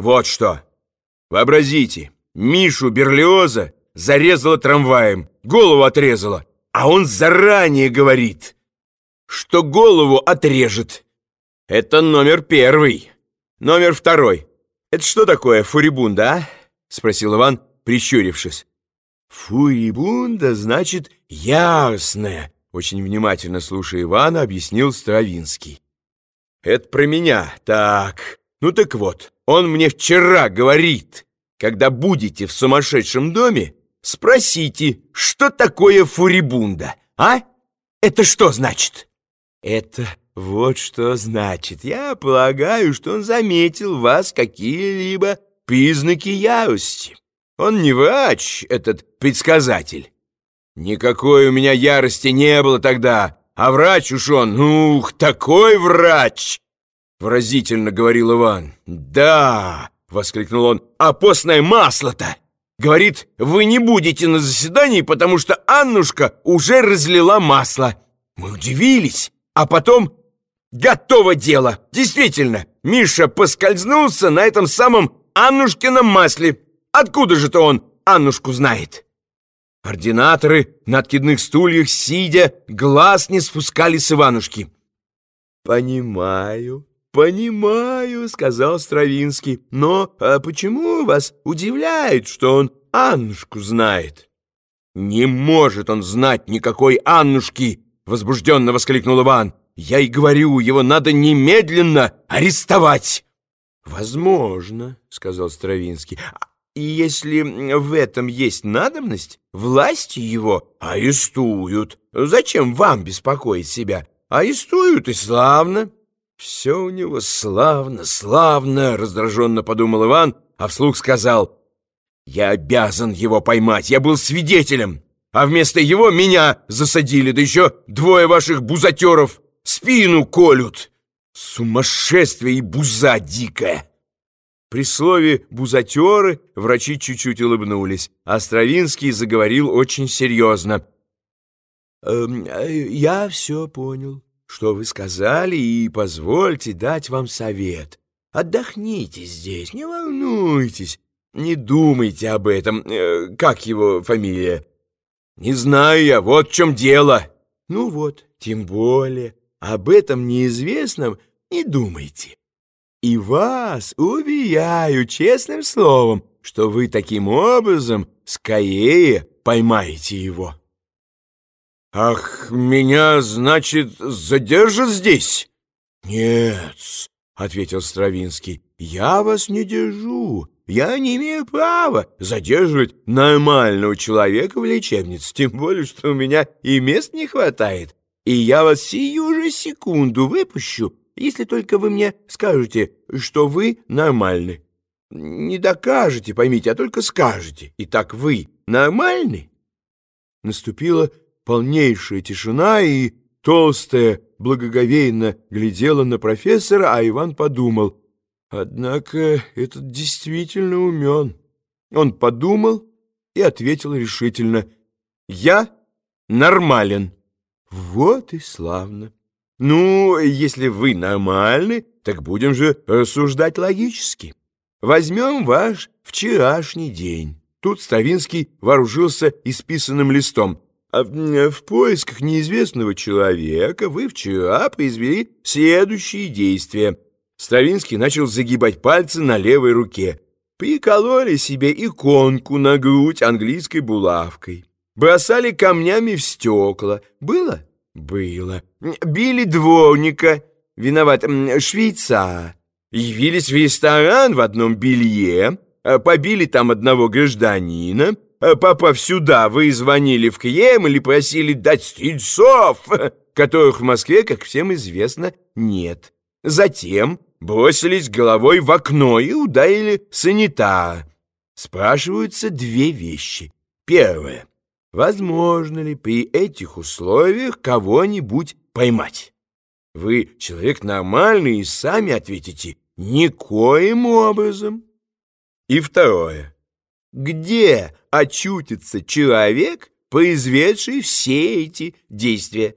Вот что. Вообразите, Мишу Берлиоза зарезала трамваем, голову отрезала, а он заранее говорит, что голову отрежет. Это номер первый. Номер второй. Это что такое фурибунда, а? Спросил Иван, прищурившись. Фурибунда значит ясная. Очень внимательно слушая Ивана, объяснил Стравинский. Это про меня. Так, ну так вот, он мне вчера говорит, когда будете в сумасшедшем доме, спросите, что такое фурибунда, а? Это что значит? Это вот что значит. Я полагаю, что он заметил в вас какие-либо признаки ярости. Он не врач, этот предсказатель. Никакой у меня ярости не было тогда, а врач уж он, ух, такой врач! Выразительно говорил Иван. Да, воскликнул он, а постное масло-то! Говорит, вы не будете на заседании, потому что Аннушка уже разлила масло. Мы удивились, а потом готово дело. Действительно, Миша поскользнулся на этом самом Аннушкином масле. Откуда же-то он Аннушку знает? Ординаторы на откидных стульях, сидя, глаз не спускали с Иванушки. «Понимаю, понимаю», — сказал Стравинский. «Но а почему вас удивляет, что он Аннушку знает?» «Не может он знать никакой Аннушки!» — возбужденно воскликнул Иван. «Я и говорю, его надо немедленно арестовать!» «Возможно», — сказал Стравинский. И если в этом есть надобность, власти его арестуют. Зачем вам беспокоить себя? Арестуют и славно. Все у него славно, славно, раздраженно подумал Иван, а вслух сказал, я обязан его поймать, я был свидетелем, а вместо его меня засадили, да еще двое ваших бузатеров спину колют. Сумасшествие и буза дикая. При слове «бузатеры» врачи чуть-чуть улыбнулись, а Стравинский заговорил очень серьезно. «Эм, «Я все понял, что вы сказали, и позвольте дать вам совет. Отдохните здесь, не волнуйтесь, не думайте об этом. Э, как его фамилия?» «Не знаю я, вот в чем дело». «Ну вот, тем более, об этом неизвестном не думайте». И вас уверяю честным словом, что вы таким образом скорее поймаете его. Ах, меня, значит, задержат здесь? Нет, ответил Стравинский, я вас не держу. Я не имею права задерживать нормального человека в лечебнице, тем более, что у меня и мест не хватает. И я вас сию же секунду выпущу, если только вы мне скажете, что вы нормальны. Не докажете, поймите, а только скажете. Итак, вы нормальны? Наступила полнейшая тишина, и толстая благоговейно глядела на профессора, а Иван подумал, однако этот действительно умен. Он подумал и ответил решительно, «Я нормален». Вот и славно. Ну, если вы нормальны, так будем же рассуждать логически. Возьмем ваш вчерашний день. Тут Стравинский вооружился исписанным листом. А в, в поисках неизвестного человека вы вчера произвели следующие действия. Стравинский начал загибать пальцы на левой руке. Прикололи себе иконку на грудь английской булавкой. Бросали камнями в стекла. Было? Было. Били дворника, виноват, швейца. Явились в ресторан в одном белье, а побили там одного гражданина, попав сюда, вы звонили в Кремль и просили дать стрельцов, которых в Москве, как всем известно, нет. Затем бросились головой в окно и ударили санитара. Спрашиваются две вещи. Первое. Возможно ли при этих условиях кого-нибудь поймать? Вы человек нормальный и сами ответите «никоим образом». И второе. Где очутится человек, произведший все эти действия?